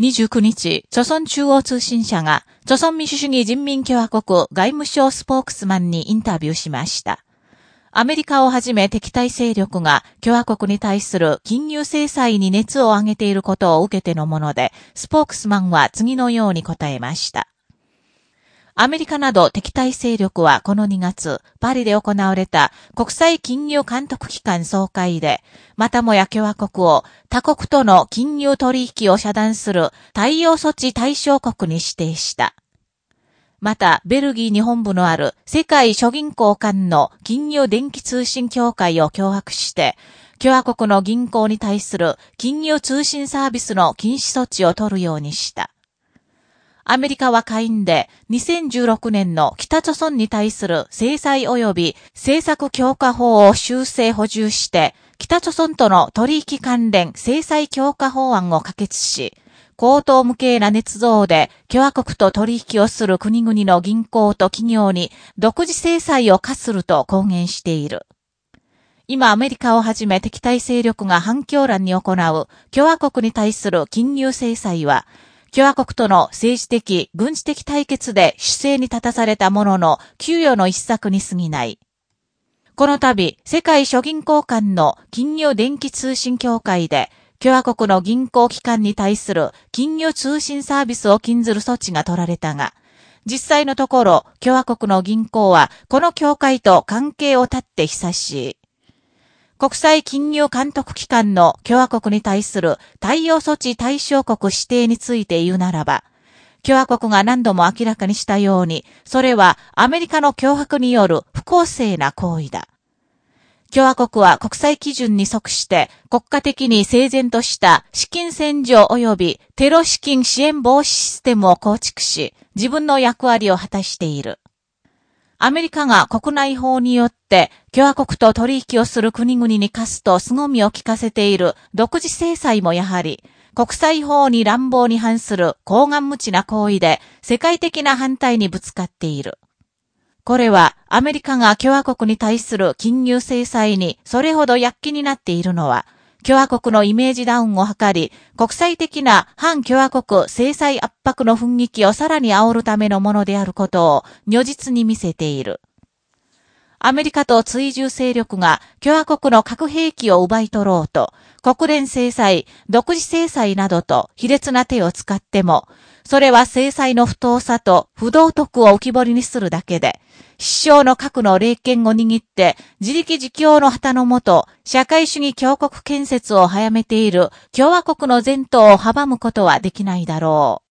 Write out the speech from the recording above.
29日、朝鮮中央通信社が、朝鮮民主主義人民共和国外務省スポークスマンにインタビューしました。アメリカをはじめ敵対勢力が共和国に対する金融制裁に熱を上げていることを受けてのもので、スポークスマンは次のように答えました。アメリカなど敵対勢力はこの2月、パリで行われた国際金融監督機関総会で、またもや共和国を他国との金融取引を遮断する対応措置対象国に指定した。また、ベルギー日本部のある世界諸銀行間の金融電気通信協会を脅迫して、共和国の銀行に対する金融通信サービスの禁止措置を取るようにした。アメリカは会員で2016年の北朝鮮に対する制裁及び政策強化法を修正補充して、北朝鮮との取引関連制裁強化法案を可決し、高等無形な捏造で共和国と取引をする国々の銀行と企業に独自制裁を課すると公言している。今アメリカをはじめ敵対勢力が反響欄に行う共和国に対する金融制裁は、共和国との政治的、軍事的対決で姿勢に立たされたものの給与の一策に過ぎない。この度、世界諸銀行間の金融電気通信協会で、共和国の銀行機関に対する金融通信サービスを禁ずる措置が取られたが、実際のところ、共和国の銀行は、この協会と関係を断って久しい。国際金融監督機関の共和国に対する対応措置対象国指定について言うならば、共和国が何度も明らかにしたように、それはアメリカの脅迫による不公正な行為だ。共和国は国際基準に即して国家的に整然とした資金洗浄及びテロ資金支援防止システムを構築し、自分の役割を果たしている。アメリカが国内法によって共和国と取引をする国々に課すと凄みを聞かせている独自制裁もやはり、国際法に乱暴に反する高顔無知な行為で世界的な反対にぶつかっている。これはアメリカが共和国に対する金融制裁にそれほど躍起になっているのは、共和国のイメージダウンを図り、国際的な反共和国制裁圧迫の雰囲気をさらに煽るためのものであることを如実に見せている。アメリカと追従勢力が共和国の核兵器を奪い取ろうと、国連制裁、独自制裁などと卑劣な手を使っても、それは制裁の不当さと不道徳を浮き彫りにするだけで、首相の核の霊権を握って自力自強の旗のもと、社会主義強国建設を早めている共和国の前途を阻むことはできないだろう。